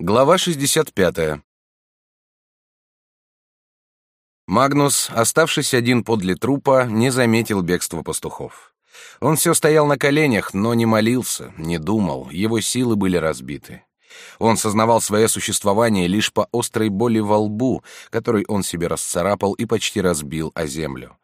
Глава 65. Магнус, оставшись один подле трупа, не заметил бегства пастухов. Он все стоял на коленях, но не молился, не думал, его силы были разбиты. Он сознавал свое существование лишь по острой боли во лбу, которой он себе расцарапал и почти разбил о землю.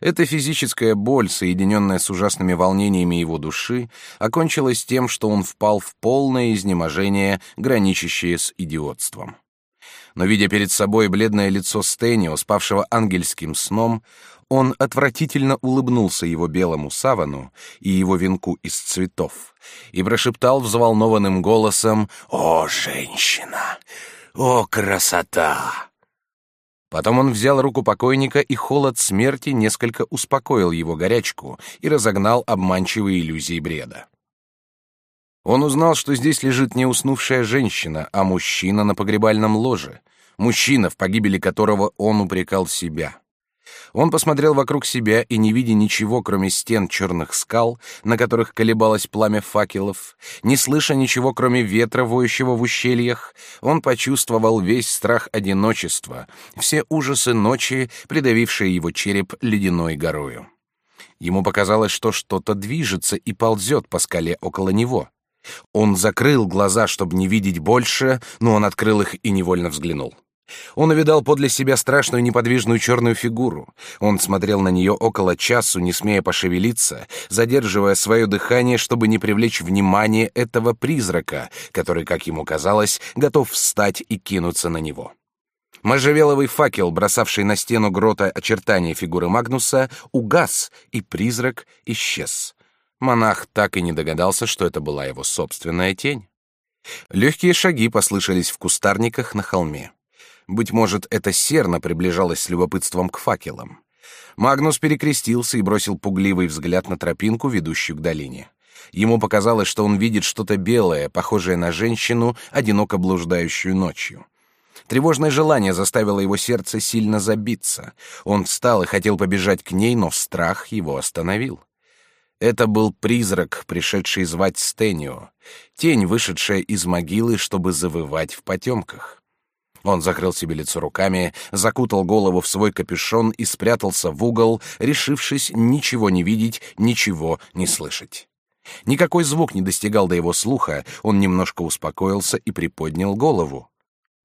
Эта физическая боль, соединенная с ужасными волнениями его души, окончилась тем, что он впал в полное изнеможение, граничащее с идиотством. Но, видя перед собой бледное лицо Стэнио, спавшего ангельским сном, он отвратительно улыбнулся его белому савану и его венку из цветов и прошептал взволнованным голосом «О, женщина! О, красота!» Потом он взял руку покойника, и холод смерти несколько успокоил его горячку и разогнал обманчивые иллюзии бреда. Он узнал, что здесь лежит не уснувшая женщина, а мужчина на погребальном ложе, мужчина, в погибели которого он упрекал себя. Он посмотрел вокруг себя и, не видя ничего, кроме стен черных скал, на которых колебалось пламя факелов, не слыша ничего, кроме ветра, воющего в ущельях, он почувствовал весь страх одиночества, все ужасы ночи, придавившие его череп ледяной горою. Ему показалось, что что-то движется и ползет по скале около него. Он закрыл глаза, чтобы не видеть больше, но он открыл их и невольно взглянул. Он увидал подле себя страшную неподвижную черную фигуру. Он смотрел на нее около часу, не смея пошевелиться, задерживая свое дыхание, чтобы не привлечь внимание этого призрака, который, как ему казалось, готов встать и кинуться на него. Можжевеловый факел, бросавший на стену грота очертания фигуры Магнуса, угас, и призрак исчез. Монах так и не догадался, что это была его собственная тень. Легкие шаги послышались в кустарниках на холме. Быть может, это серна приближалась с любопытством к факелам. Магнус перекрестился и бросил пугливый взгляд на тропинку, ведущую к долине. Ему показалось, что он видит что-то белое, похожее на женщину, одиноко блуждающую ночью. Тревожное желание заставило его сердце сильно забиться. Он встал и хотел побежать к ней, но страх его остановил. Это был призрак, пришедший звать Стенио, тень, вышедшая из могилы, чтобы завывать в потемках. Он закрыл себе лицо руками, закутал голову в свой капюшон и спрятался в угол, решившись ничего не видеть, ничего не слышать. Никакой звук не достигал до его слуха, он немножко успокоился и приподнял голову.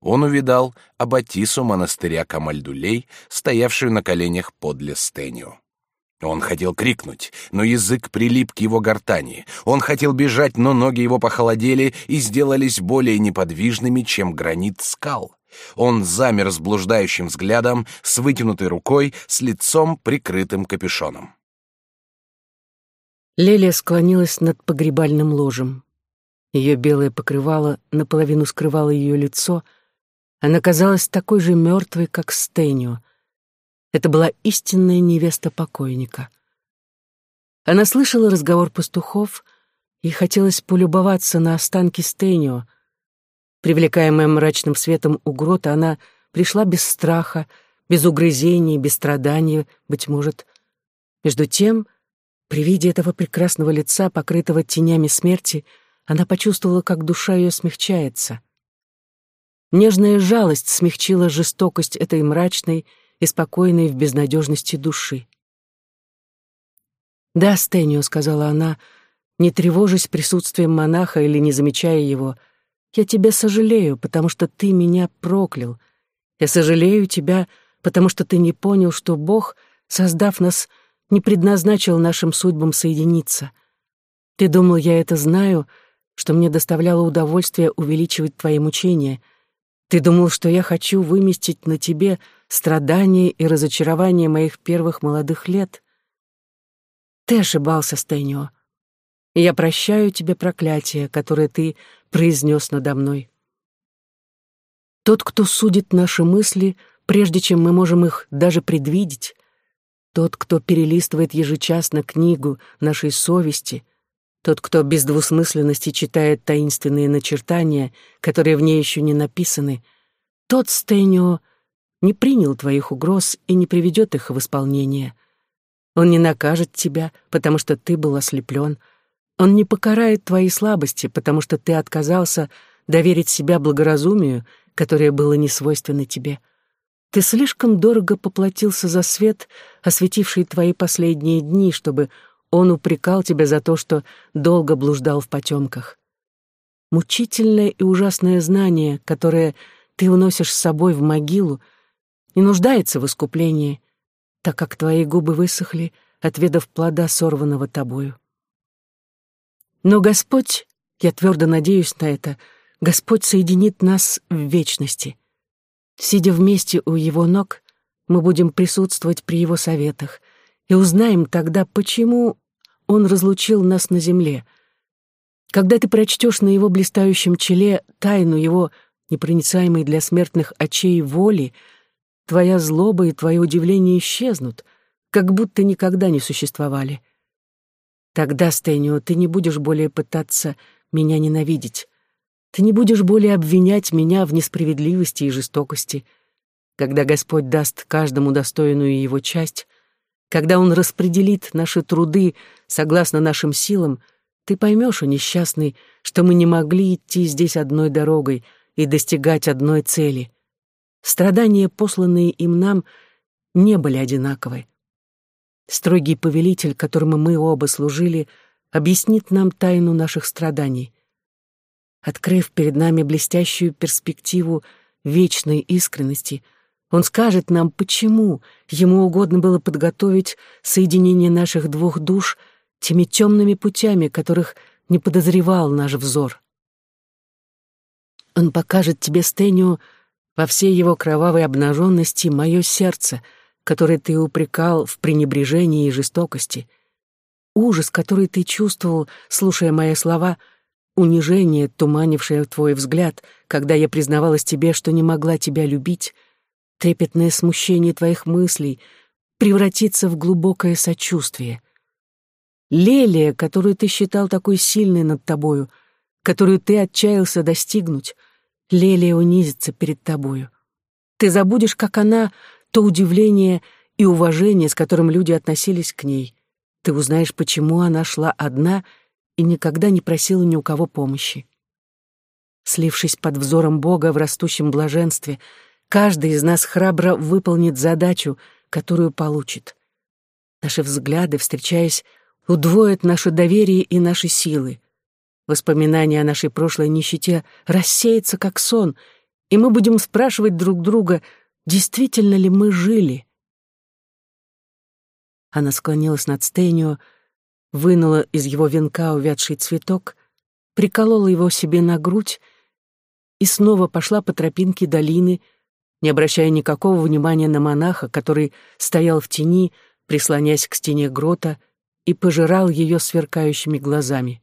Он увидал аббатису монастыря Камальдулей, стоявшую на коленях подле Стенью. Он хотел крикнуть, но язык прилип к его гортани. Он хотел бежать, но ноги его похолодели и сделались более неподвижными, чем гранит скал. Он замер с блуждающим взглядом, с вытянутой рукой, с лицом, прикрытым капюшоном. Лелия склонилась над погребальным ложем. Ее белое покрывало наполовину скрывало ее лицо. Она казалась такой же мертвой, как Стэнио. Это была истинная невеста покойника. Она слышала разговор пастухов, и хотелось полюбоваться на останки Стэнио, Привлекаемая мрачным светом у грота, она пришла без страха, без угрызений, без страдания, быть может. Между тем, при виде этого прекрасного лица, покрытого тенями смерти, она почувствовала, как душа ее смягчается. Нежная жалость смягчила жестокость этой мрачной и спокойной в безнадежности души. «Да, Стэнио», — сказала она, не тревожась присутствием монаха или не замечая его, — я тебя сожалею, потому что ты меня проклял. Я сожалею тебя, потому что ты не понял, что Бог, создав нас, не предназначил нашим судьбам соединиться. Ты думал, я это знаю, что мне доставляло удовольствие увеличивать твои мучения. Ты думал, что я хочу выместить на тебе страдания и разочарования моих первых молодых лет. Ты ошибался, Стэнио я прощаю тебе проклятие, которое ты произнес надо мной. Тот, кто судит наши мысли, прежде чем мы можем их даже предвидеть, тот, кто перелистывает ежечасно книгу нашей совести, тот, кто без двусмысленности читает таинственные начертания, которые в ней еще не написаны, тот, Стэнио, не принял твоих угроз и не приведет их в исполнение. Он не накажет тебя, потому что ты был ослеплен — он не покарает твои слабости, потому что ты отказался доверить себя благоразумию, которое было не свойственно тебе. Ты слишком дорого поплатился за свет, осветивший твои последние дни, чтобы он упрекал тебя за то, что долго блуждал в потемках. Мучительное и ужасное знание, которое ты уносишь с собой в могилу, не нуждается в искуплении, так как твои губы высохли, отведав плода, сорванного тобою. Но Господь, я твердо надеюсь на это, Господь соединит нас в вечности. Сидя вместе у Его ног, мы будем присутствовать при Его советах и узнаем тогда, почему Он разлучил нас на земле. Когда ты прочтешь на Его блистающем челе тайну Его непроницаемой для смертных очей воли, твоя злоба и твое удивление исчезнут, как будто никогда не существовали. Тогда, Стэнио, ты не будешь более пытаться меня ненавидеть. Ты не будешь более обвинять меня в несправедливости и жестокости. Когда Господь даст каждому достойную его часть, когда Он распределит наши труды согласно нашим силам, ты поймешь, о несчастный, что мы не могли идти здесь одной дорогой и достигать одной цели. Страдания, посланные им нам, не были одинаковы. Строгий повелитель, которому мы оба служили, объяснит нам тайну наших страданий. Открыв перед нами блестящую перспективу вечной искренности, он скажет нам, почему ему угодно было подготовить соединение наших двух душ теми темными путями, которых не подозревал наш взор. Он покажет тебе, Стэнио, во всей его кровавой обнаженности мое сердце — который ты упрекал в пренебрежении и жестокости, ужас, который ты чувствовал, слушая мои слова, унижение, туманившее твой взгляд, когда я признавалась тебе, что не могла тебя любить, трепетное смущение твоих мыслей превратится в глубокое сочувствие. Лелия, которую ты считал такой сильной над тобою, которую ты отчаялся достигнуть, Лелия унизится перед тобою. Ты забудешь, как она то удивление и уважение, с которым люди относились к ней. Ты узнаешь, почему она шла одна и никогда не просила ни у кого помощи. Слившись под взором Бога в растущем блаженстве, каждый из нас храбро выполнит задачу, которую получит. Наши взгляды, встречаясь, удвоят наше доверие и наши силы. Воспоминания о нашей прошлой нищете рассеются, как сон, и мы будем спрашивать друг друга — Действительно ли мы жили? Она склонилась над Стэнио, вынула из его венка увядший цветок, приколола его себе на грудь и снова пошла по тропинке долины, не обращая никакого внимания на монаха, который стоял в тени, прислонясь к стене грота, и пожирал ее сверкающими глазами.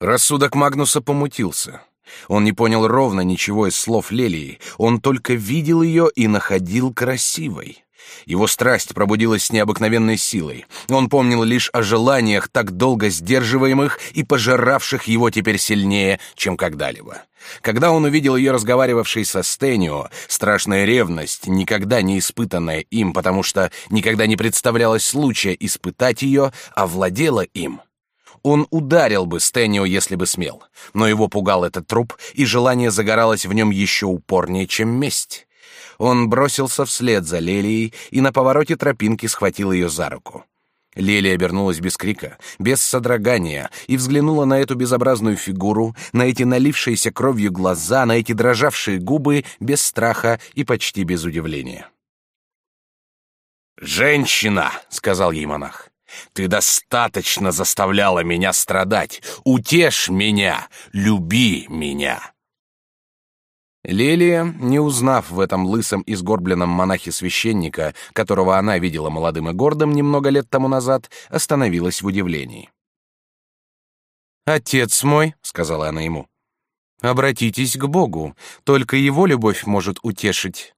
Рассудок Магнуса помутился. Он не понял ровно ничего из слов Лелии, он только видел ее и находил красивой. Его страсть пробудилась с необыкновенной силой. Он помнил лишь о желаниях, так долго сдерживаемых и пожиравших его теперь сильнее, чем когда-либо. Когда он увидел ее разговаривавшей со Стенио, страшная ревность, никогда не испытанная им, потому что никогда не представлялось случая испытать ее, овладела им — он ударил бы Стэнио, если бы смел, но его пугал этот труп, и желание загоралось в нем еще упорнее, чем месть. Он бросился вслед за Лелией и на повороте тропинки схватил ее за руку. Лелия обернулась без крика, без содрогания, и взглянула на эту безобразную фигуру, на эти налившиеся кровью глаза, на эти дрожавшие губы, без страха и почти без удивления. «Женщина!» — сказал ей монах. Ты достаточно заставляла меня страдать. Утешь меня, люби меня. Лелия, не узнав в этом лысом и сгорбленном монахе священника, которого она видела молодым и гордым немного лет тому назад, остановилась в удивлении. «Отец мой», — сказала она ему, — «обратитесь к Богу, только Его любовь может утешить».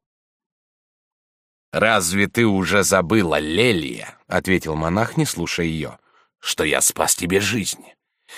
«Разве ты уже забыла, Лелия?» — ответил монах, не слушая ее. «Что я спас тебе жизнь.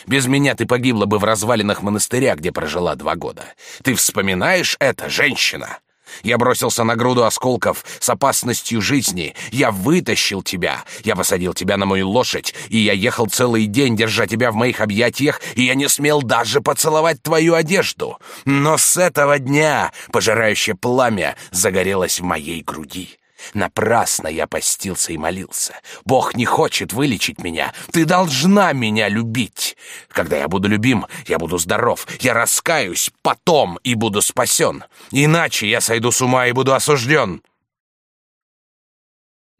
Без меня ты погибла бы в развалинах монастыря, где прожила два года. Ты вспоминаешь это, женщина? Я бросился на груду осколков с опасностью жизни. Я вытащил тебя. Я посадил тебя на мою лошадь, и я ехал целый день, держа тебя в моих объятиях, и я не смел даже поцеловать твою одежду. Но с этого дня пожирающее пламя загорелось в моей груди. Напрасно я постился и молился. Бог не хочет вылечить меня. Ты должна меня любить. Когда я буду любим, я буду здоров. Я раскаюсь потом и буду спасен. Иначе я сойду с ума и буду осужден.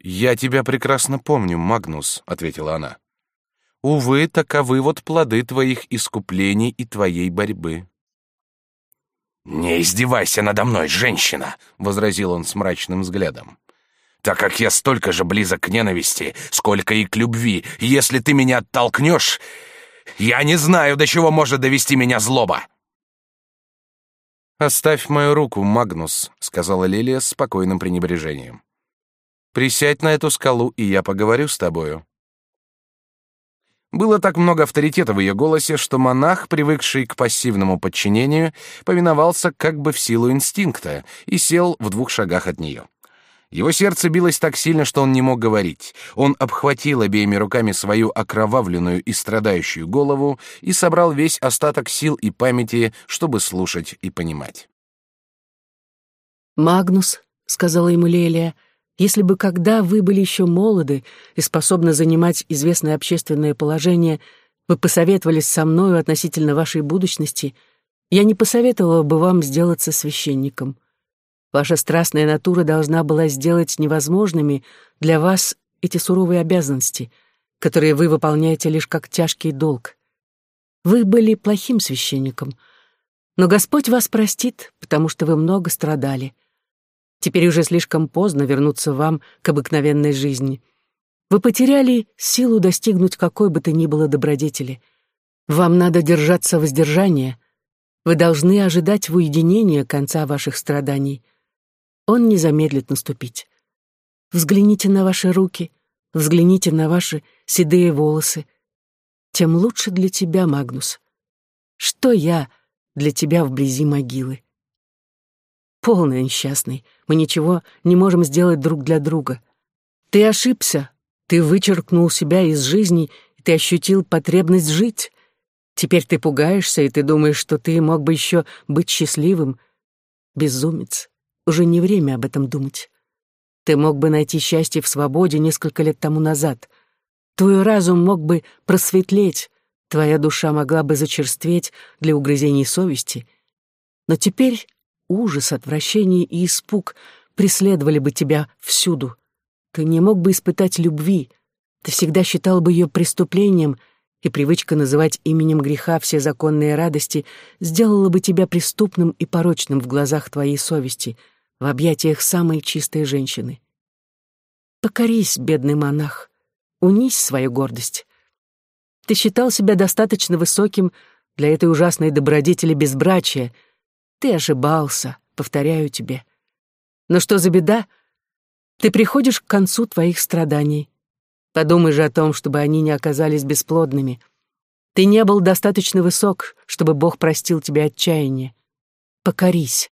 «Я тебя прекрасно помню, Магнус», — ответила она. «Увы, таковы вот плоды твоих искуплений и твоей борьбы». «Не издевайся надо мной, женщина!» — возразил он с мрачным взглядом так как я столько же близок к ненависти, сколько и к любви. Если ты меня оттолкнешь, я не знаю, до чего может довести меня злоба». «Оставь мою руку, Магнус», — сказала Лилия с спокойным пренебрежением. «Присядь на эту скалу, и я поговорю с тобою». Было так много авторитета в ее голосе, что монах, привыкший к пассивному подчинению, повиновался как бы в силу инстинкта и сел в двух шагах от нее. Его сердце билось так сильно, что он не мог говорить. Он обхватил обеими руками свою окровавленную и страдающую голову и собрал весь остаток сил и памяти, чтобы слушать и понимать. «Магнус», — сказала ему Лелия, — «если бы когда вы были еще молоды и способны занимать известное общественное положение, вы посоветовались со мною относительно вашей будущности, я не посоветовала бы вам сделаться священником. Ваша страстная натура должна была сделать невозможными для вас эти суровые обязанности, которые вы выполняете лишь как тяжкий долг. Вы были плохим священником, но Господь вас простит, потому что вы много страдали. Теперь уже слишком поздно вернуться вам к обыкновенной жизни. Вы потеряли силу достигнуть какой бы то ни было добродетели. Вам надо держаться воздержания. Вы должны ожидать в уединении конца ваших страданий — он не замедлит наступить. Взгляните на ваши руки, взгляните на ваши седые волосы. Тем лучше для тебя, Магнус. Что я для тебя вблизи могилы? Полный несчастный, мы ничего не можем сделать друг для друга. Ты ошибся, ты вычеркнул себя из жизни, и ты ощутил потребность жить. Теперь ты пугаешься, и ты думаешь, что ты мог бы еще быть счастливым. Безумец. Уже не время об этом думать. Ты мог бы найти счастье в свободе несколько лет тому назад. Твой разум мог бы просветлеть, твоя душа могла бы зачерстветь для угрызений совести. Но теперь ужас, отвращение и испуг преследовали бы тебя всюду. Ты не мог бы испытать любви, ты всегда считал бы ее преступлением — и привычка называть именем греха все законные радости сделала бы тебя преступным и порочным в глазах твоей совести, в объятиях самой чистой женщины. Покорись, бедный монах, унись свою гордость. Ты считал себя достаточно высоким для этой ужасной добродетели безбрачия. Ты ошибался, повторяю тебе. Но что за беда? Ты приходишь к концу твоих страданий. Подумай же о том, чтобы они не оказались бесплодными. Ты не был достаточно высок, чтобы Бог простил тебе отчаяние. Покорись.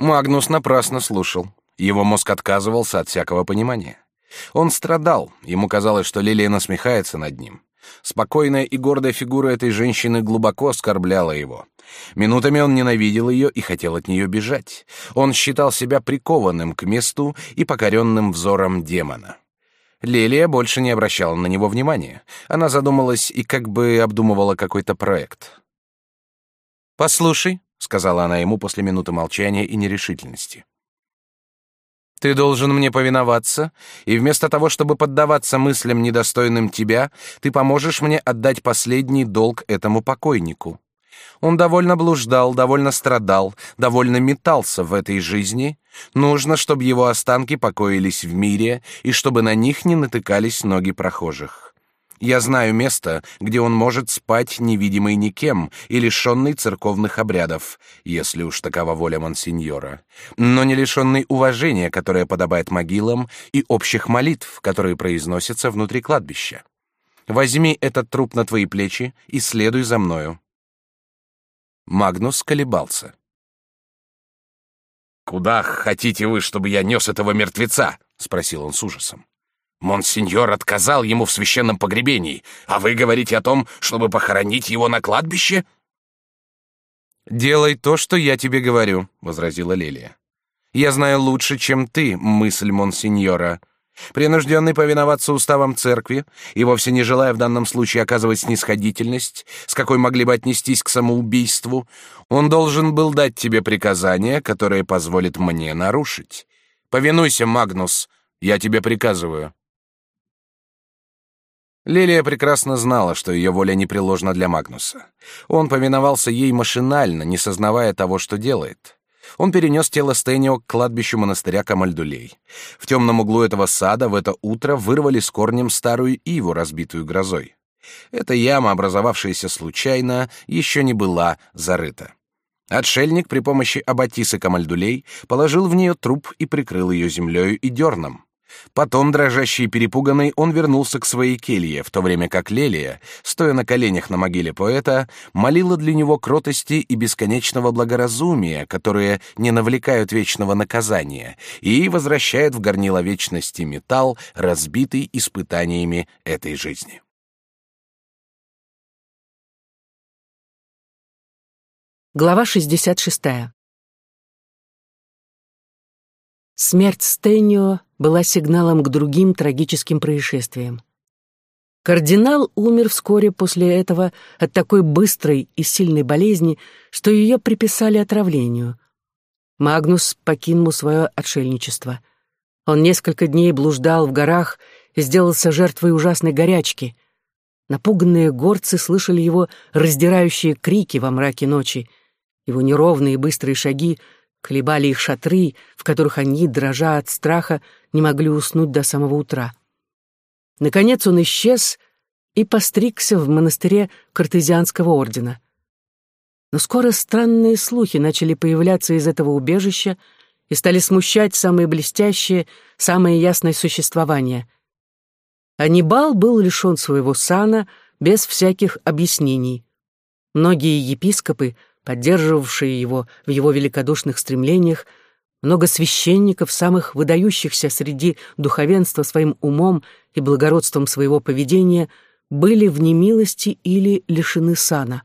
Магнус напрасно слушал. Его мозг отказывался от всякого понимания. Он страдал, ему казалось, что Лилия насмехается над ним. Спокойная и гордая фигура этой женщины глубоко оскорбляла его. Минутами он ненавидел ее и хотел от нее бежать. Он считал себя прикованным к месту и покоренным взором демона. Лилия больше не обращала на него внимания. Она задумалась и как бы обдумывала какой-то проект. «Послушай», — сказала она ему после минуты молчания и нерешительности. «Ты должен мне повиноваться, и вместо того, чтобы поддаваться мыслям, недостойным тебя, ты поможешь мне отдать последний долг этому покойнику. Он довольно блуждал, довольно страдал, довольно метался в этой жизни. Нужно, чтобы его останки покоились в мире, и чтобы на них не натыкались ноги прохожих. Я знаю место, где он может спать невидимый никем и лишенный церковных обрядов, если уж такова воля монсеньора, но не лишенный уважения, которое подобает могилам, и общих молитв, которые произносятся внутри кладбища. Возьми этот труп на твои плечи и следуй за мною. Магнус колебался. «Куда хотите вы, чтобы я нес этого мертвеца?» — спросил он с ужасом. «Монсеньор отказал ему в священном погребении, а вы говорите о том, чтобы похоронить его на кладбище?» «Делай то, что я тебе говорю», — возразила Лилия. «Я знаю лучше, чем ты, мысль монсеньора. Принужденный повиноваться уставам церкви и вовсе не желая в данном случае оказывать снисходительность, с какой могли бы отнестись к самоубийству, он должен был дать тебе приказание, которое позволит мне нарушить. Повинуйся, Магнус, я тебе приказываю». Лилия прекрасно знала, что ее воля непреложна для Магнуса. Он повиновался ей машинально, не сознавая того, что делает. Он перенес тело Стэнио к кладбищу монастыря Камальдулей. В темном углу этого сада в это утро вырвали с корнем старую иву, разбитую грозой. Эта яма, образовавшаяся случайно, еще не была зарыта. Отшельник при помощи аббатисы Камальдулей положил в нее труп и прикрыл ее землею и дерном. Потом, дрожащий и перепуганный, он вернулся к своей келье, в то время как Лелия, стоя на коленях на могиле поэта, молила для него кротости и бесконечного благоразумия, которые не навлекают вечного наказания, и возвращают в горнило вечности металл, разбитый испытаниями этой жизни. Глава 66. Смерть Стэнио была сигналом к другим трагическим происшествиям. Кардинал умер вскоре после этого от такой быстрой и сильной болезни, что ее приписали отравлению. Магнус покинул свое отшельничество. Он несколько дней блуждал в горах и сделался жертвой ужасной горячки. Напуганные горцы слышали его раздирающие крики во мраке ночи. Его неровные быстрые шаги — Колебали их шатры, в которых они, дрожа от страха, не могли уснуть до самого утра. Наконец он исчез и постригся в монастыре картезианского ордена. Но скоро странные слухи начали появляться из этого убежища и стали смущать самые блестящие, самое ясное существование. Анибал был лишен своего сана без всяких объяснений. Многие епископы — поддерживавшие его в его великодушных стремлениях, много священников, самых выдающихся среди духовенства своим умом и благородством своего поведения, были в немилости или лишены сана.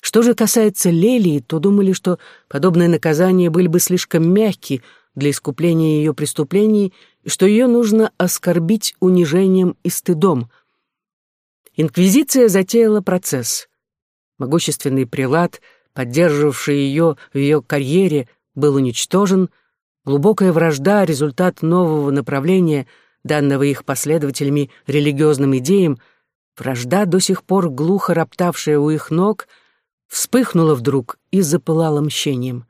Что же касается Лелии, то думали, что подобные наказания были бы слишком мягки для искупления ее преступлений и что ее нужно оскорбить унижением и стыдом. Инквизиция затеяла процесс. Могущественный прилад, поддерживавший ее в ее карьере, был уничтожен, глубокая вражда — результат нового направления, данного их последователями религиозным идеям, вражда, до сих пор глухо роптавшая у их ног, вспыхнула вдруг и запылала мщением.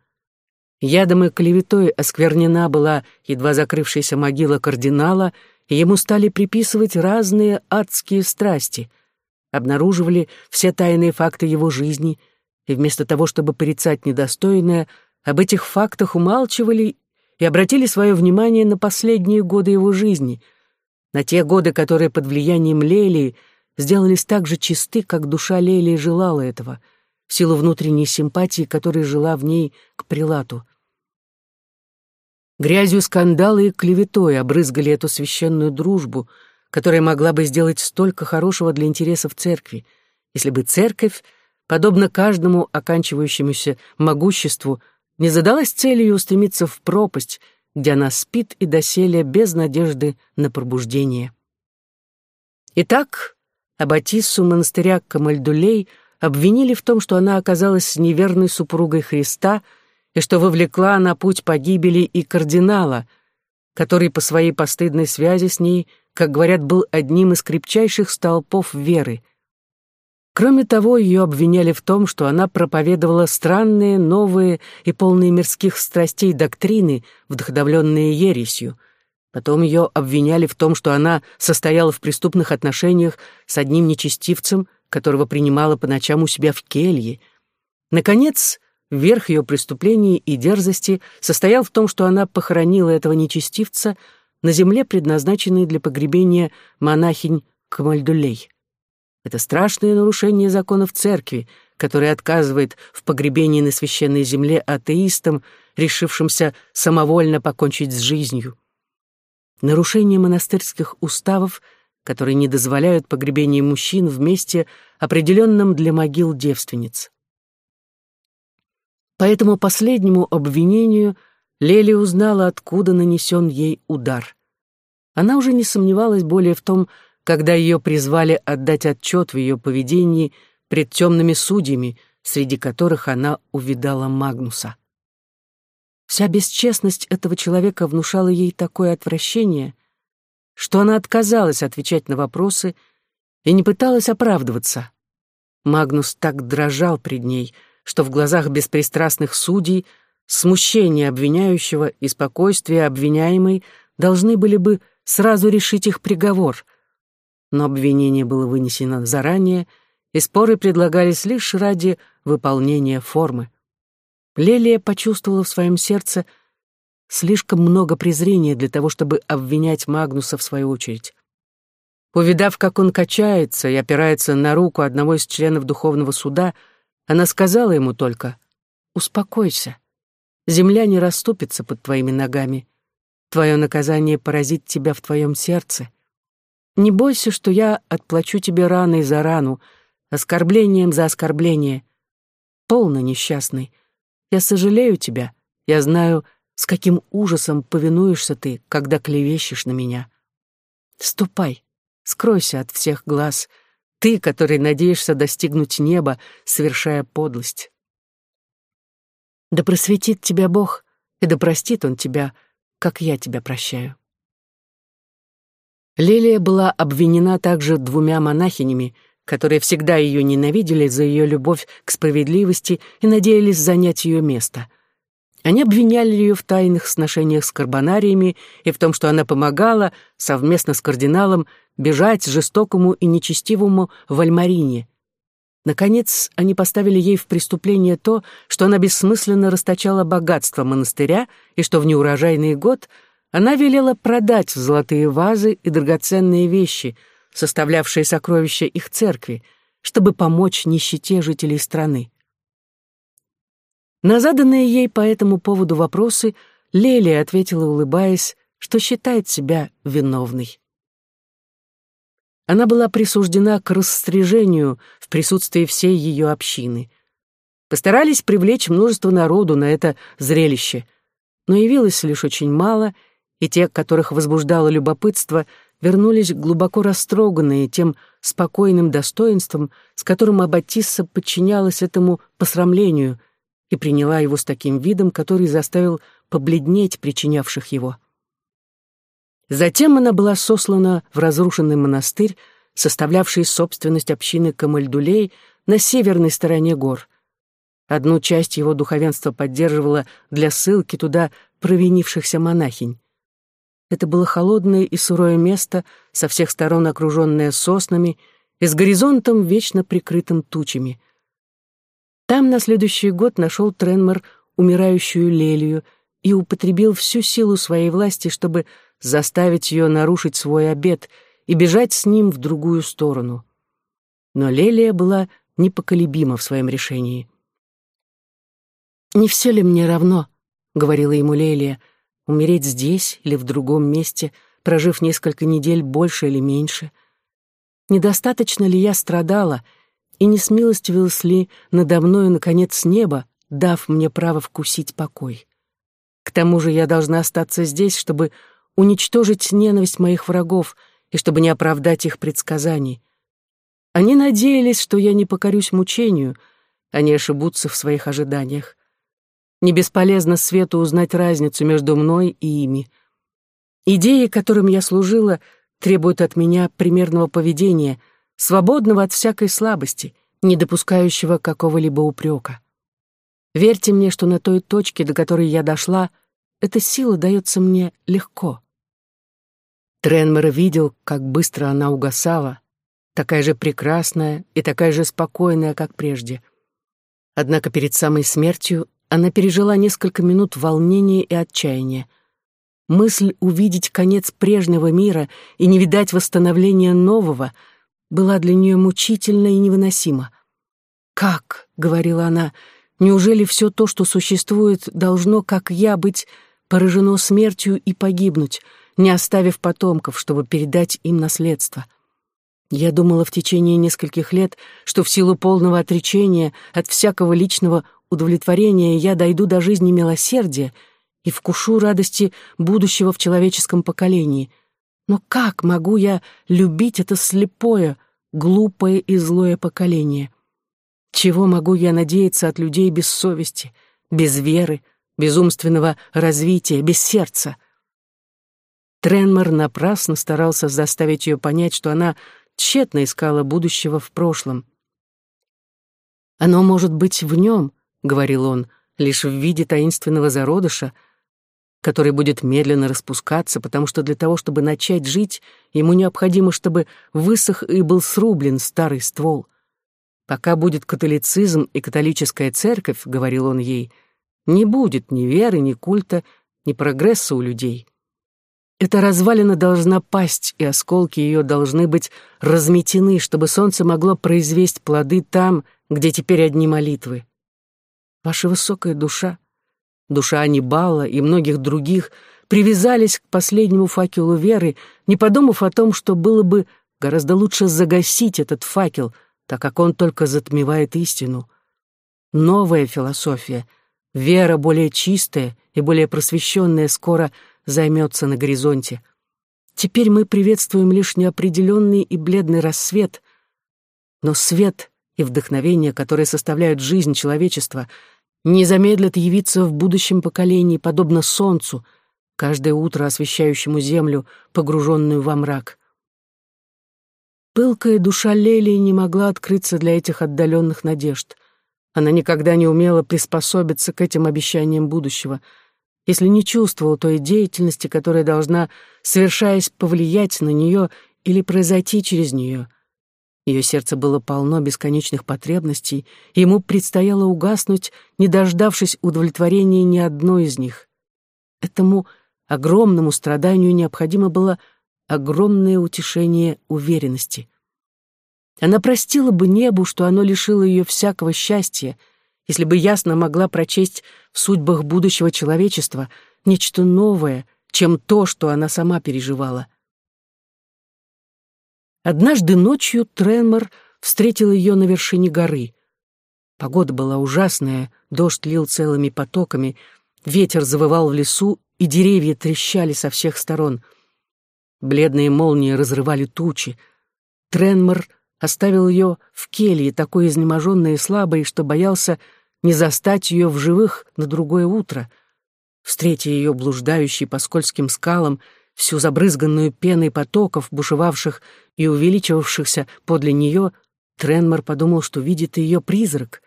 Ядом и клеветой осквернена была едва закрывшаяся могила кардинала, и ему стали приписывать разные адские страсти — обнаруживали все тайные факты его жизни, и вместо того, чтобы порицать недостойное, об этих фактах умалчивали и обратили свое внимание на последние годы его жизни, на те годы, которые под влиянием Лелии сделались так же чисты, как душа Лелии желала этого, в силу внутренней симпатии, которая жила в ней к прилату. Грязью скандала и клеветой обрызгали эту священную дружбу — которая могла бы сделать столько хорошего для интересов церкви, если бы церковь, подобно каждому оканчивающемуся могуществу, не задалась целью устремиться в пропасть, где она спит и доселе без надежды на пробуждение. Итак, Аббатиссу монастыря Камальдулей обвинили в том, что она оказалась неверной супругой Христа и что вовлекла на путь погибели и кардинала, который по своей постыдной связи с ней – как говорят, был одним из крепчайших столпов веры. Кроме того, ее обвиняли в том, что она проповедовала странные, новые и полные мирских страстей доктрины, вдохновленные ересью. Потом ее обвиняли в том, что она состояла в преступных отношениях с одним нечестивцем, которого принимала по ночам у себя в келье. Наконец, верх ее преступлений и дерзости состоял в том, что она похоронила этого нечестивца — на земле, предназначенной для погребения монахинь Камальдулей. Это страшное нарушение законов церкви, которое отказывает в погребении на священной земле атеистам, решившимся самовольно покончить с жизнью. Нарушение монастырских уставов, которые не дозволяют погребение мужчин в месте, определенном для могил девственниц. По этому последнему обвинению Лели узнала, откуда нанесен ей удар. Она уже не сомневалась более в том, когда ее призвали отдать отчет в ее поведении пред темными судьями, среди которых она увидала Магнуса. Вся бесчестность этого человека внушала ей такое отвращение, что она отказалась отвечать на вопросы и не пыталась оправдываться. Магнус так дрожал пред ней, что в глазах беспристрастных судей смущение обвиняющего и спокойствие обвиняемой должны были бы сразу решить их приговор. Но обвинение было вынесено заранее, и споры предлагались лишь ради выполнения формы. Лелия почувствовала в своем сердце слишком много презрения для того, чтобы обвинять Магнуса в свою очередь. Увидав, как он качается и опирается на руку одного из членов духовного суда, она сказала ему только «Успокойся, земля не расступится под твоими ногами, Твое наказание поразит тебя в твоем сердце. Не бойся, что я отплачу тебе раной за рану, оскорблением за оскорбление. Полно несчастный. Я сожалею тебя. Я знаю, с каким ужасом повинуешься ты, когда клевещешь на меня. Ступай, скройся от всех глаз, ты, который надеешься достигнуть неба, совершая подлость. Да просветит тебя Бог, и да простит Он тебя, — как я тебя прощаю. Лилия была обвинена также двумя монахинями, которые всегда ее ненавидели за ее любовь к справедливости и надеялись занять ее место. Они обвиняли ее в тайных сношениях с карбонариями и в том, что она помогала, совместно с кардиналом, бежать жестокому и нечестивому Вальмарине, Наконец, они поставили ей в преступление то, что она бессмысленно расточала богатство монастыря и что в неурожайный год она велела продать золотые вазы и драгоценные вещи, составлявшие сокровища их церкви, чтобы помочь нищете жителей страны. На заданные ей по этому поводу вопросы Лелия ответила, улыбаясь, что считает себя виновной она была присуждена к расстрижению присутствии всей ее общины. Постарались привлечь множество народу на это зрелище, но явилось лишь очень мало, и те, которых возбуждало любопытство, вернулись глубоко растроганные тем спокойным достоинством, с которым Аббатисса подчинялась этому посрамлению и приняла его с таким видом, который заставил побледнеть причинявших его. Затем она была сослана в разрушенный монастырь, составлявший собственность общины Камальдулей на северной стороне гор. Одну часть его духовенства поддерживала для ссылки туда провинившихся монахинь. Это было холодное и сырое место, со всех сторон окруженное соснами и с горизонтом вечно прикрытым тучами. Там на следующий год нашел Тренмор умирающую Лелию и употребил всю силу своей власти, чтобы заставить ее нарушить свой обет и бежать с ним в другую сторону. Но Лелия была непоколебима в своем решении. «Не все ли мне равно?» — говорила ему Лелия, — «умереть здесь или в другом месте, прожив несколько недель больше или меньше? Недостаточно ли я страдала, и не смилостивилась ли надо мною, наконец, небо, дав мне право вкусить покой? К тому же я должна остаться здесь, чтобы уничтожить ненависть моих врагов и чтобы не оправдать их предсказаний. Они надеялись, что я не покорюсь мучению, они ошибутся в своих ожиданиях. Не бесполезно свету узнать разницу между мной и ими. Идеи, которым я служила, требуют от меня примерного поведения, свободного от всякой слабости, не допускающего какого-либо упрека. Верьте мне, что на той точке, до которой я дошла, эта сила дается мне легко. Тренмер видел, как быстро она угасала, такая же прекрасная и такая же спокойная, как прежде. Однако перед самой смертью она пережила несколько минут волнения и отчаяния. Мысль увидеть конец прежнего мира и не видать восстановления нового была для нее мучительна и невыносима. «Как?» — говорила она. «Неужели все то, что существует, должно, как я, быть поражено смертью и погибнуть, не оставив потомков, чтобы передать им наследство?» Я думала в течение нескольких лет, что в силу полного отречения от всякого личного удовлетворения я дойду до жизни милосердия и вкушу радости будущего в человеческом поколении. Но как могу я любить это слепое, глупое и злое поколение? Чего могу я надеяться от людей без совести, без веры, без умственного развития, без сердца? Тренмор напрасно старался заставить ее понять, что она тщетно искала будущего в прошлом. «Оно может быть в нем», — говорил он, — «лишь в виде таинственного зародыша, который будет медленно распускаться, потому что для того, чтобы начать жить, ему необходимо, чтобы высох и был срублен старый ствол. Пока будет католицизм и католическая церковь, — говорил он ей, — не будет ни веры, ни культа, ни прогресса у людей. Эта развалина должна пасть, и осколки ее должны быть разметены, чтобы солнце могло произвести плоды там, где теперь одни молитвы. Ваша высокая душа, душа Анибала и многих других привязались к последнему факелу веры, не подумав о том, что было бы гораздо лучше загасить этот факел, так как он только затмевает истину. Новая философия, вера более чистая и более просвещенная скоро — займется на горизонте. Теперь мы приветствуем лишь неопределенный и бледный рассвет, но свет и вдохновение, которые составляют жизнь человечества, не замедлят явиться в будущем поколении, подобно солнцу, каждое утро освещающему землю, погруженную во мрак. Пылкая душа Лелии не могла открыться для этих отдаленных надежд. Она никогда не умела приспособиться к этим обещаниям будущего — если не чувствовал той деятельности, которая должна, совершаясь, повлиять на нее или произойти через нее. Ее сердце было полно бесконечных потребностей, и ему предстояло угаснуть, не дождавшись удовлетворения ни одной из них. Этому огромному страданию необходимо было огромное утешение уверенности. Она простила бы небу, что оно лишило ее всякого счастья — если бы ясно могла прочесть в судьбах будущего человечества нечто новое, чем то, что она сама переживала. Однажды ночью Тренмор встретил ее на вершине горы. Погода была ужасная, дождь лил целыми потоками, ветер завывал в лесу, и деревья трещали со всех сторон. Бледные молнии разрывали тучи. Тренмор оставил ее в келье, такой изнеможенной и слабой, что боялся не застать ее в живых на другое утро. Встретя ее блуждающей по скользким скалам, всю забрызганную пеной потоков, бушевавших и увеличивавшихся подле нее, Тренмор подумал, что видит ее призрак,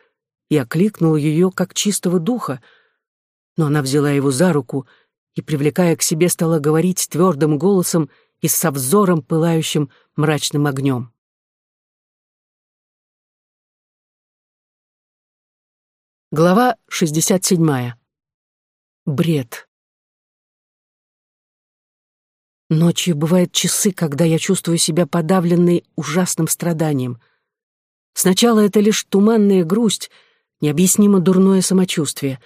и окликнул ее как чистого духа. Но она взяла его за руку и, привлекая к себе, стала говорить твердым голосом и со взором, пылающим мрачным огнем. Глава 67. Бред. Ночью бывают часы, когда я чувствую себя подавленной ужасным страданием. Сначала это лишь туманная грусть, необъяснимо дурное самочувствие.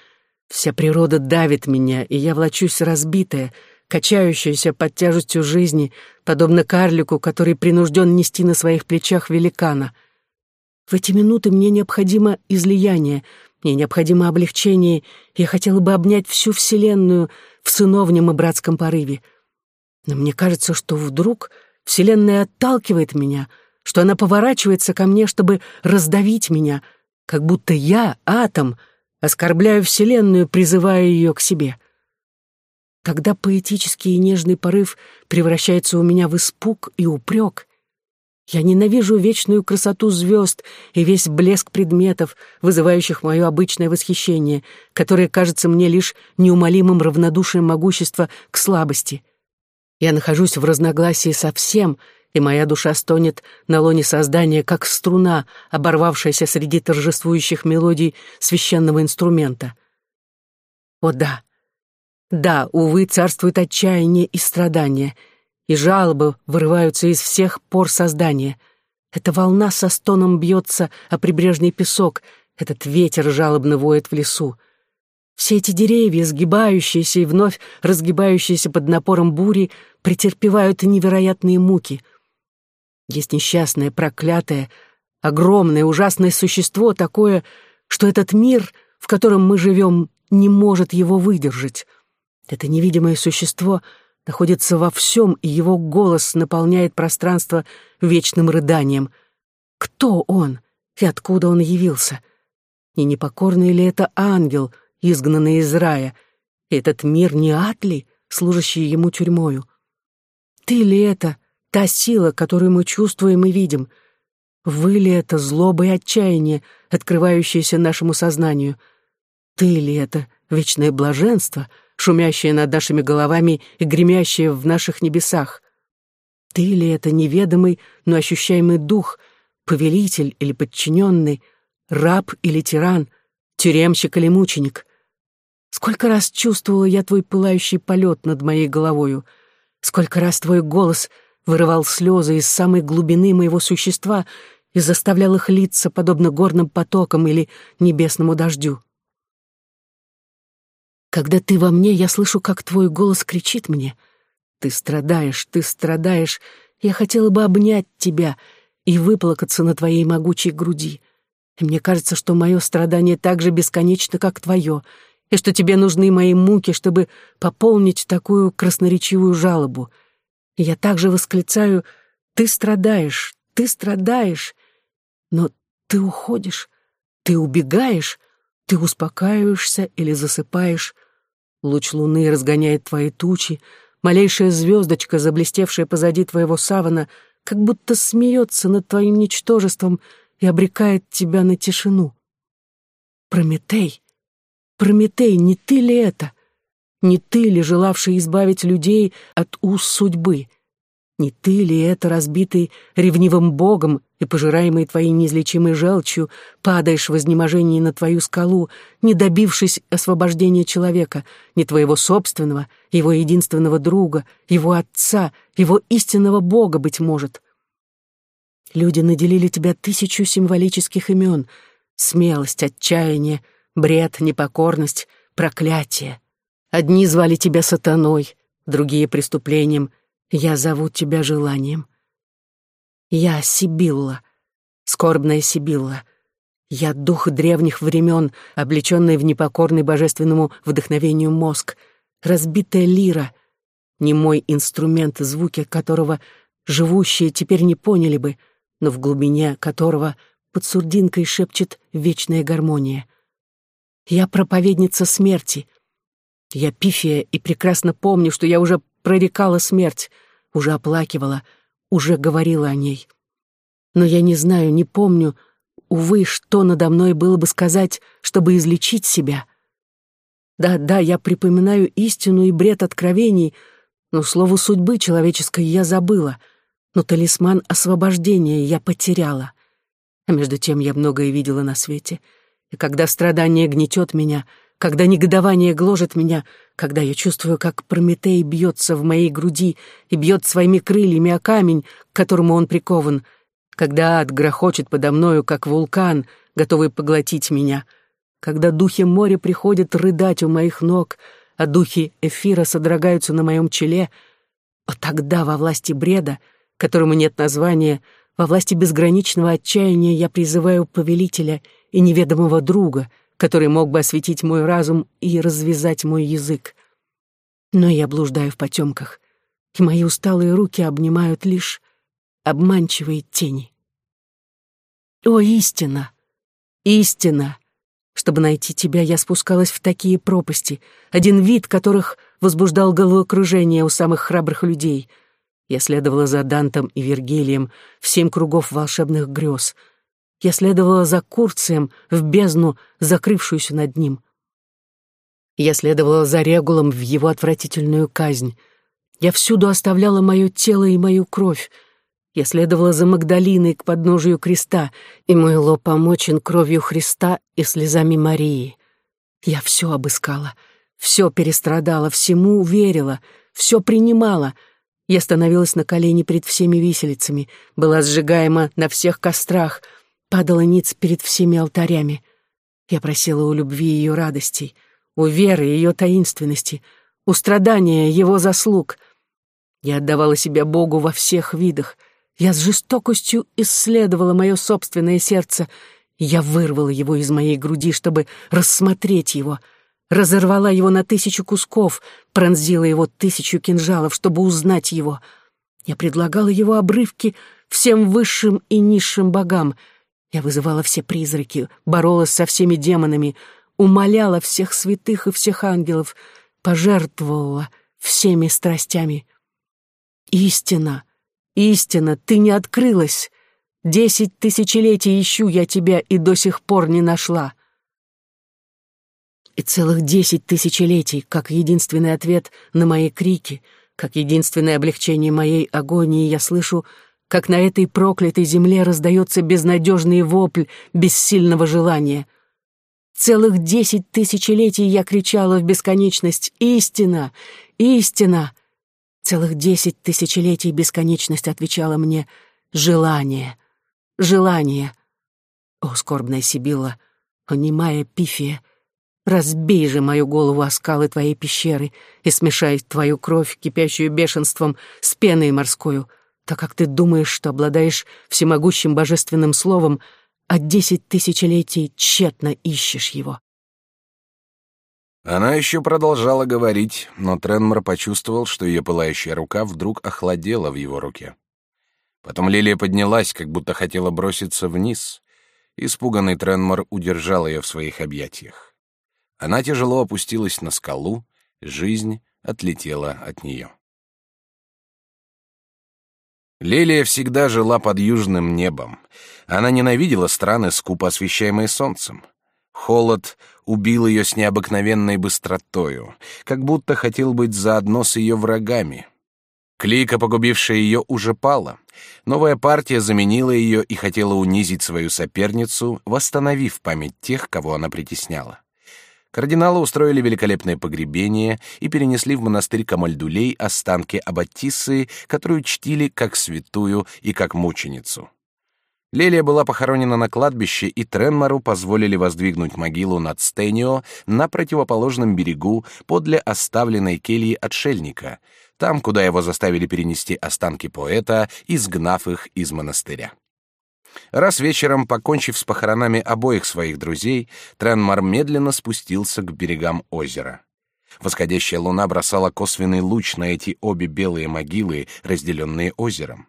Вся природа давит меня, и я влачусь разбитая, качающаяся под тяжестью жизни, подобно карлику, который принужден нести на своих плечах великана. В эти минуты мне необходимо излияние — мне необходимо облегчение, я хотела бы обнять всю Вселенную в сыновнем и братском порыве. Но мне кажется, что вдруг Вселенная отталкивает меня, что она поворачивается ко мне, чтобы раздавить меня, как будто я, атом, оскорбляю Вселенную, призывая ее к себе. Когда поэтический и нежный порыв превращается у меня в испуг и упрек, я ненавижу вечную красоту звезд и весь блеск предметов, вызывающих мое обычное восхищение, которое кажется мне лишь неумолимым равнодушием могущества к слабости. Я нахожусь в разногласии со всем, и моя душа стонет на лоне создания, как струна, оборвавшаяся среди торжествующих мелодий священного инструмента. О да, да, увы, царствует отчаяние и страдание — и жалобы вырываются из всех пор создания. Эта волна со стоном бьется о прибрежный песок, этот ветер жалобно воет в лесу. Все эти деревья, сгибающиеся и вновь разгибающиеся под напором бури, претерпевают невероятные муки. Есть несчастное, проклятое, огромное, ужасное существо, такое, что этот мир, в котором мы живем, не может его выдержать. Это невидимое существо находится во всем, и его голос наполняет пространство вечным рыданием. Кто он и откуда он явился? Не непокорный ли это ангел, изгнанный из рая? Этот мир не ад ли, служащий ему тюрьмою? Ты ли это, та сила, которую мы чувствуем и видим? Вы ли это злоба и отчаяние, открывающееся нашему сознанию? Ты ли это вечное блаженство, шумящее над нашими головами и гремящее в наших небесах? Ты ли это неведомый, но ощущаемый дух, повелитель или подчиненный, раб или тиран, тюремщик или мученик? Сколько раз чувствовала я твой пылающий полет над моей головою, сколько раз твой голос вырывал слезы из самой глубины моего существа и заставлял их литься, подобно горным потокам или небесному дождю. Когда ты во мне, я слышу, как твой голос кричит мне. Ты страдаешь, ты страдаешь. Я хотела бы обнять тебя и выплакаться на твоей могучей груди. И мне кажется, что мое страдание так же бесконечно, как твое, и что тебе нужны мои муки, чтобы пополнить такую красноречивую жалобу. И я также восклицаю «Ты страдаешь, ты страдаешь!» Но ты уходишь, ты убегаешь, ты успокаиваешься или засыпаешь. Луч луны разгоняет твои тучи, малейшая звездочка, заблестевшая позади твоего савана, как будто смеется над твоим ничтожеством и обрекает тебя на тишину. Прометей, Прометей, не ты ли это? Не ты ли, желавший избавить людей от уз судьбы? Не ты ли это, разбитый ревнивым богом и пожираемый твоей неизлечимой желчью, падаешь в изнеможении на твою скалу, не добившись освобождения человека, не твоего собственного, его единственного друга, его отца, его истинного бога, быть может? Люди наделили тебя тысячу символических имен — смелость, отчаяние, бред, непокорность, проклятие. Одни звали тебя сатаной, другие — преступлением, я зову тебя желанием. Я Сибилла, скорбная Сибилла. Я дух древних времен, облеченный в непокорный божественному вдохновению мозг, разбитая лира, не мой инструмент, звуки которого живущие теперь не поняли бы, но в глубине которого под сурдинкой шепчет вечная гармония. Я проповедница смерти. Я пифия и прекрасно помню, что я уже прорекала смерть, уже оплакивала, уже говорила о ней. Но я не знаю, не помню, увы, что надо мной было бы сказать, чтобы излечить себя. Да, да, я припоминаю истину и бред откровений, но слово судьбы человеческой я забыла, но талисман освобождения я потеряла. А между тем я многое видела на свете, и когда страдание гнетет меня — когда негодование гложет меня, когда я чувствую, как Прометей бьется в моей груди и бьет своими крыльями о камень, к которому он прикован, когда ад грохочет подо мною, как вулкан, готовый поглотить меня, когда духи моря приходят рыдать у моих ног, а духи эфира содрогаются на моем челе, вот тогда во власти бреда, которому нет названия, во власти безграничного отчаяния я призываю повелителя и неведомого друга — который мог бы осветить мой разум и развязать мой язык. Но я блуждаю в потемках, и мои усталые руки обнимают лишь обманчивые тени. О, истина! Истина! Чтобы найти тебя, я спускалась в такие пропасти, один вид которых возбуждал головокружение у самых храбрых людей. Я следовала за Дантом и Вергилием в семь кругов волшебных грез — я следовала за Курцием в бездну, закрывшуюся над ним. Я следовала за Регулом в его отвратительную казнь. Я всюду оставляла мое тело и мою кровь. Я следовала за Магдалиной к подножию креста, и мой лоб помочен кровью Христа и слезами Марии. Я все обыскала, все перестрадала, всему верила, все принимала. Я становилась на колени перед всеми виселицами, была сжигаема на всех кострах, падала ниц перед всеми алтарями. Я просила у любви ее радостей, у веры ее таинственности, у страдания его заслуг. Я отдавала себя Богу во всех видах. Я с жестокостью исследовала мое собственное сердце. Я вырвала его из моей груди, чтобы рассмотреть его — разорвала его на тысячу кусков, пронзила его тысячу кинжалов, чтобы узнать его. Я предлагала его обрывки всем высшим и низшим богам. Я вызывала все призраки, боролась со всеми демонами, умоляла всех святых и всех ангелов, пожертвовала всеми страстями. Истина, истина, ты не открылась. Десять тысячелетий ищу я тебя и до сих пор не нашла. И целых десять тысячелетий, как единственный ответ на мои крики, как единственное облегчение моей агонии, я слышу, как на этой проклятой земле раздается безнадежный вопль бессильного желания. Целых десять тысячелетий я кричала в бесконечность «Истина! Истина!» Целых десять тысячелетий бесконечность отвечала мне «Желание! Желание!» О, скорбная Сибилла! О, Пифия! Разбей же мою голову о скалы твоей пещеры и смешай твою кровь, кипящую бешенством, с пеной морскою, так как ты думаешь, что обладаешь всемогущим божественным словом, а десять тысячелетий тщетно ищешь его. Она еще продолжала говорить, но Тренмор почувствовал, что ее пылающая рука вдруг охладела в его руке. Потом Лилия поднялась, как будто хотела броситься вниз. Испуганный Тренмор удержал ее в своих объятиях. Она тяжело опустилась на скалу, жизнь отлетела от нее. Лелия всегда жила под южным небом. Она ненавидела страны, скупо освещаемые солнцем. Холод убил ее с необыкновенной быстротою, как будто хотел быть заодно с ее врагами. Клика, погубившая ее, уже пала. Новая партия заменила ее и хотела унизить свою соперницу, восстановив память тех, кого она притесняла. Кардиналы устроили великолепное погребение и перенесли в монастырь Камальдулей останки Аббатиссы, которую чтили как святую и как мученицу. Лелия была похоронена на кладбище, и Тренмару позволили воздвигнуть могилу над Стенио на противоположном берегу подле оставленной кельи отшельника, там, куда его заставили перенести останки поэта, изгнав их из монастыря. Раз вечером, покончив с похоронами обоих своих друзей, Тренмар медленно спустился к берегам озера. Восходящая луна бросала косвенный луч на эти обе белые могилы, разделенные озером.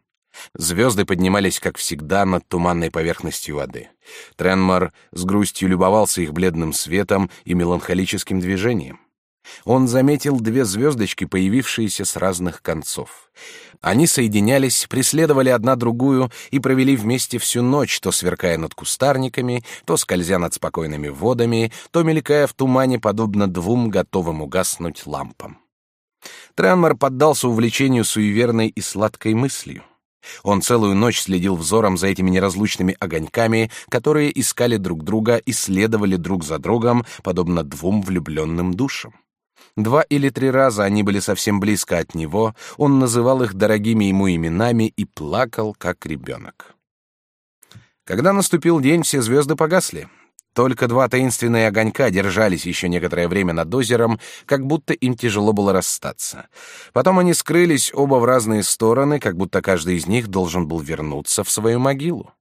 Звезды поднимались, как всегда, над туманной поверхностью воды. Тренмар с грустью любовался их бледным светом и меланхолическим движением. Он заметил две звездочки, появившиеся с разных концов. Они соединялись, преследовали одна другую и провели вместе всю ночь, то сверкая над кустарниками, то скользя над спокойными водами, то мелькая в тумане, подобно двум готовым угаснуть лампам. Тренмар поддался увлечению суеверной и сладкой мыслью. Он целую ночь следил взором за этими неразлучными огоньками, которые искали друг друга и следовали друг за другом, подобно двум влюбленным душам. Два или три раза они были совсем близко от него, он называл их дорогими ему именами и плакал, как ребенок. Когда наступил день, все звезды погасли. Только два таинственные огонька держались еще некоторое время над озером, как будто им тяжело было расстаться. Потом они скрылись оба в разные стороны, как будто каждый из них должен был вернуться в свою могилу.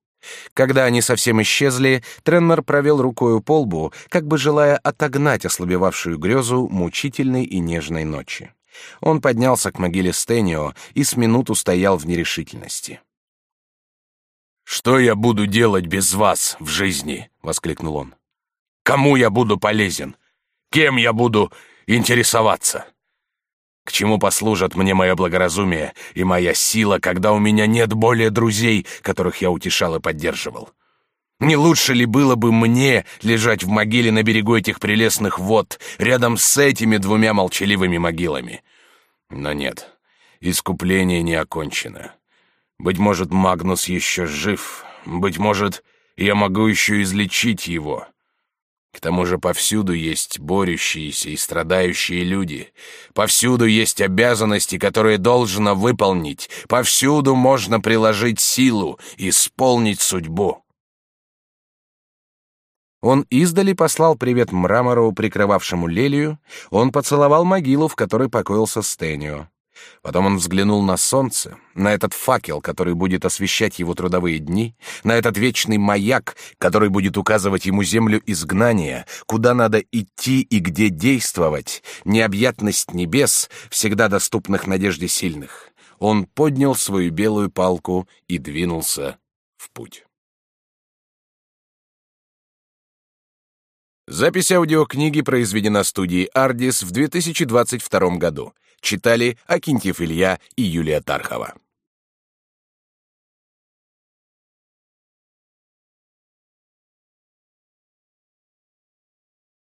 Когда они совсем исчезли, Тренмер провел рукою по лбу, как бы желая отогнать ослабевавшую грезу мучительной и нежной ночи. Он поднялся к могиле Стенио и с минуту стоял в нерешительности. «Что я буду делать без вас в жизни?» — воскликнул он. «Кому я буду полезен? Кем я буду интересоваться?» К чему послужат мне мое благоразумие и моя сила, когда у меня нет более друзей, которых я утешал и поддерживал? Не лучше ли было бы мне лежать в могиле на берегу этих прелестных вод, рядом с этими двумя молчаливыми могилами? Но нет, искупление не окончено. Быть может, Магнус еще жив, быть может, я могу еще излечить его. К тому же повсюду есть борющиеся и страдающие люди. Повсюду есть обязанности, которые должно выполнить. Повсюду можно приложить силу, исполнить судьбу. Он издали послал привет мрамору, прикрывавшему лелию. Он поцеловал могилу, в которой покоился Стэнио. Потом он взглянул на солнце, на этот факел, который будет освещать его трудовые дни, на этот вечный маяк, который будет указывать ему землю изгнания, куда надо идти и где действовать, необъятность небес, всегда доступных надежде сильных. Он поднял свою белую палку и двинулся в путь. Запись аудиокниги произведена студией «Ардис» в 2022 году. Читали Акинтьев Илья и Юлия Тархова.